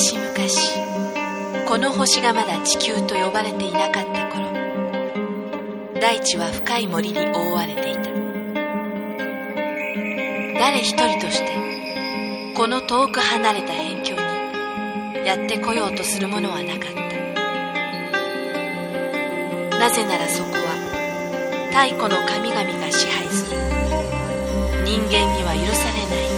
昔々この星がまだ地球と呼ばれていなかった頃大地は深い森に覆われていた。誰一人としてこの遠く離れた辺境にやって来ようとするものはなかった。なぜならそこは太古の神々が支配する。人間には許されない